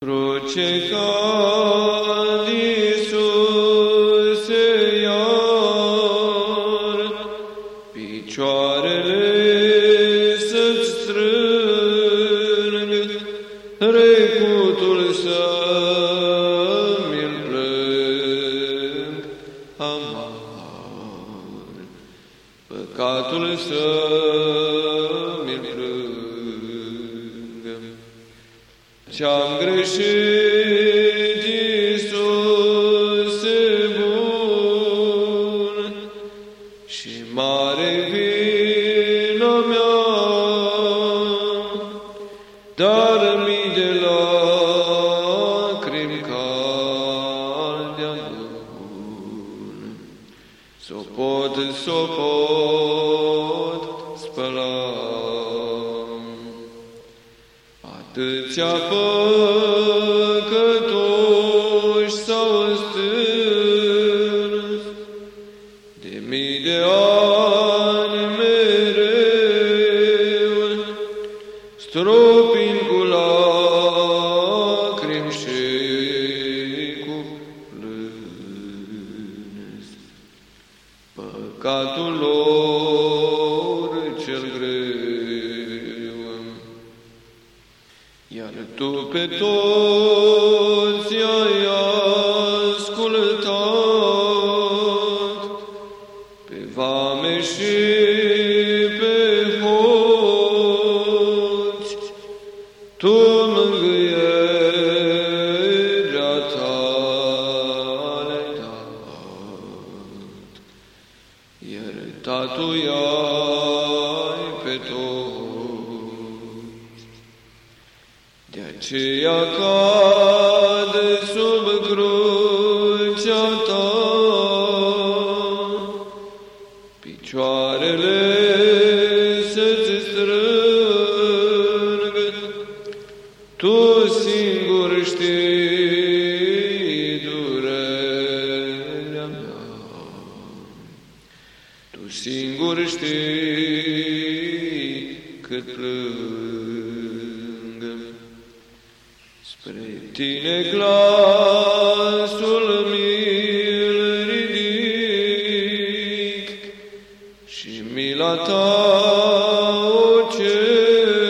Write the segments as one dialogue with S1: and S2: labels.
S1: Cruce ca Iisuse iar, picioarele să-ți strâng, recutul să mi-l plâng, amar, păcatul să Ce-am greșit, Iisuse bun, și mare vina mea, dar mii de lacrimi caldea bun, s-o pot, s-o pot spăla. Atâția păcătoși s-au stâns, de mii de ani mereu, stropind cu lacrimi și cu plâns. Păcatul lor tu pe toți ai ascultat, pe vame și pe hoți, tu mângâierea ta le-ai dat, iertatul ai pe toți. De aceea cade sub crucea ta, picioarele să-ți strâng, tu singur știi durerea mea. Tu singur știi cât plâng. Spre tine glasul mi-l ridic și mila ta o cer,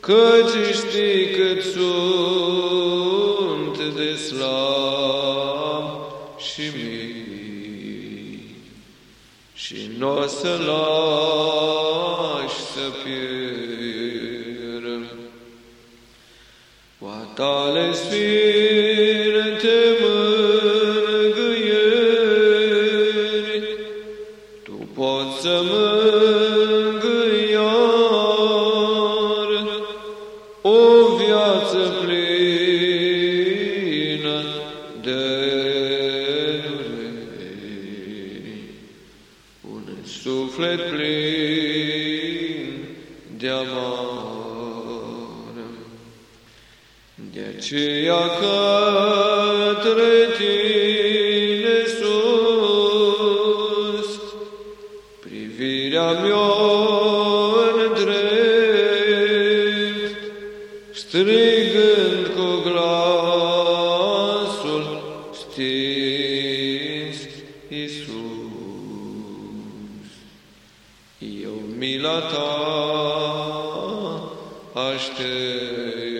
S1: căci știi cât sunt de slab și mic și n-o să lași tale sfinte mângâieri, tu poți să mângâi iar o viață plină de dureri, un suflet plin de amar. De aceea către tine sus, privirea mea drept, strigând cu glasul stins Iisus. Eu mila ta aștept.